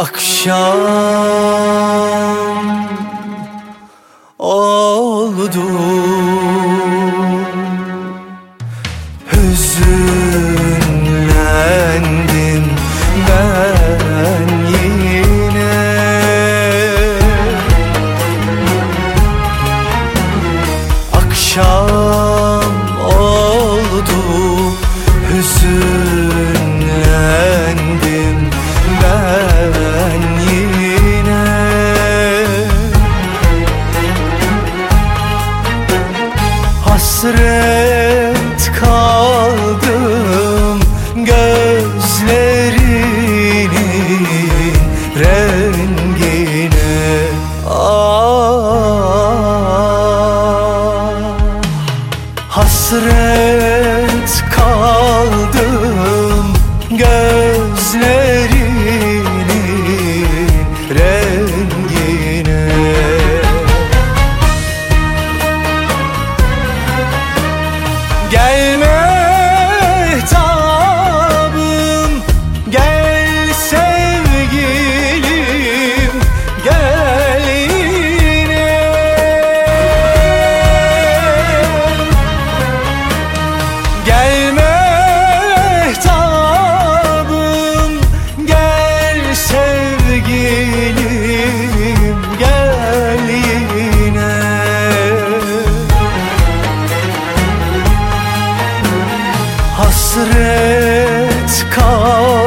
akşam oldu. Hüzünlendim hasret kaldım gözlerinin rengine. Ah, hasret kaldım gelme. hasret kal.